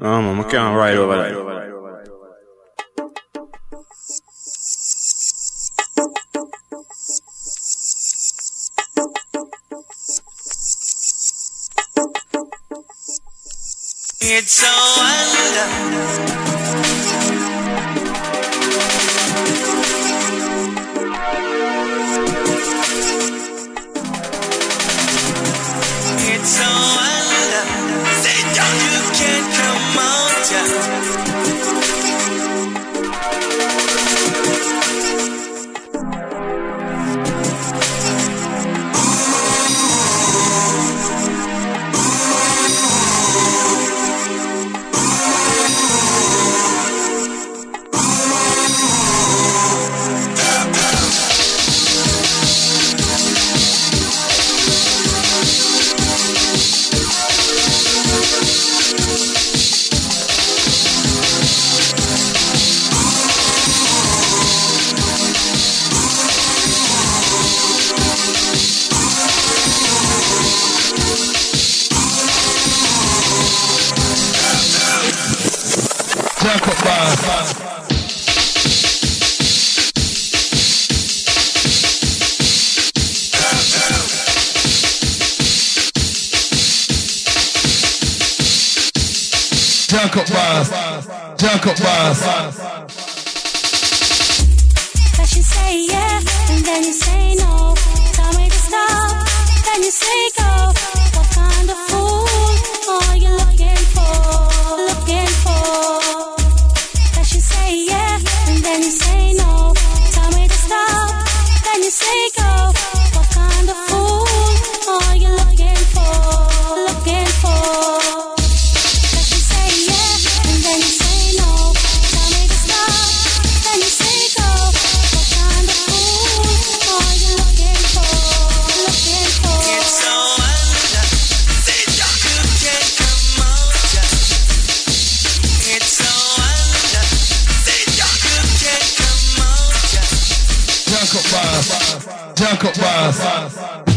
Um, I'm looking um, right over there. It's so wonderful. Jacob Bar. Jacob Bar. Jacob Bar. But you say yeah, and then you say no. Junk up bars. Junk.